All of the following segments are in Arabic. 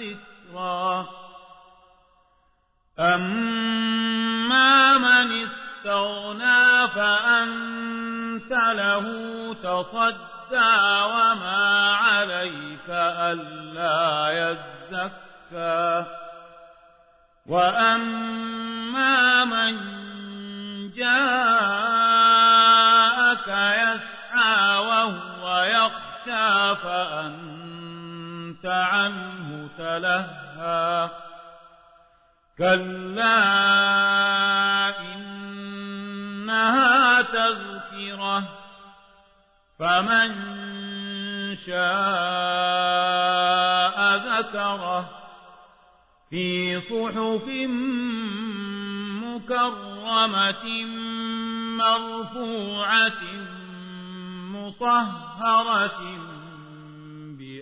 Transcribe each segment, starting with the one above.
الذكرى أما من استغنى فأنت له تصدى وما عليك ألا يزكى. وأما من جاءك تلهى كلا إنها تذكرة فمن شاء ذكره في صحف مكرمة مرفوعة مطهرة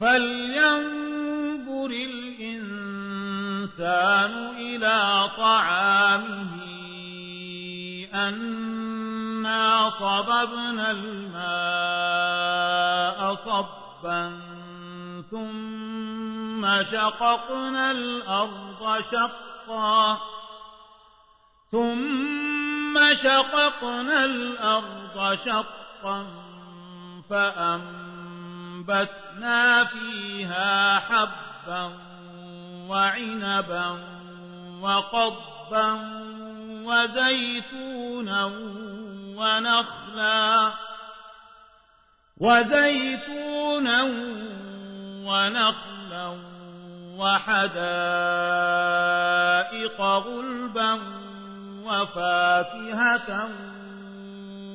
فلينظر الإنسان إلى طعامه أنا صببنا الماء صبا ثم شققنا الأرض شقا ثم شققنا الأرض شقا فأنبتنا فيها حبا وعنبا وقضبا وزيتونا ونخلا وزيتونا ونخلا وحدائق غلبا وفاكهة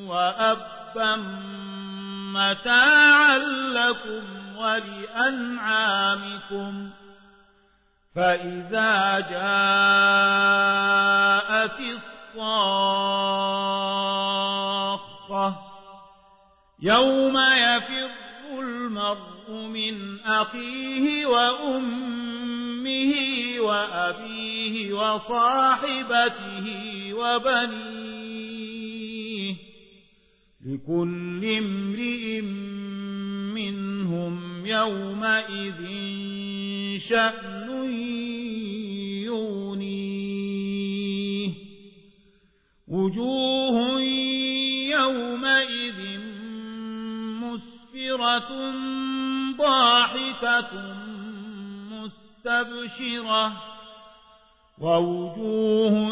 وأبا متاعا لكم ولأنعامكم فإذا جاءت الصاخة يوم يفر المرء من أخيه وأمه وأبيه وصاحبته وبنيه لكل امرئ منهم يومئذ شأن يغنيه. وجوه يومئذ مسفرة ضاحكة مستبشرة. ووجوه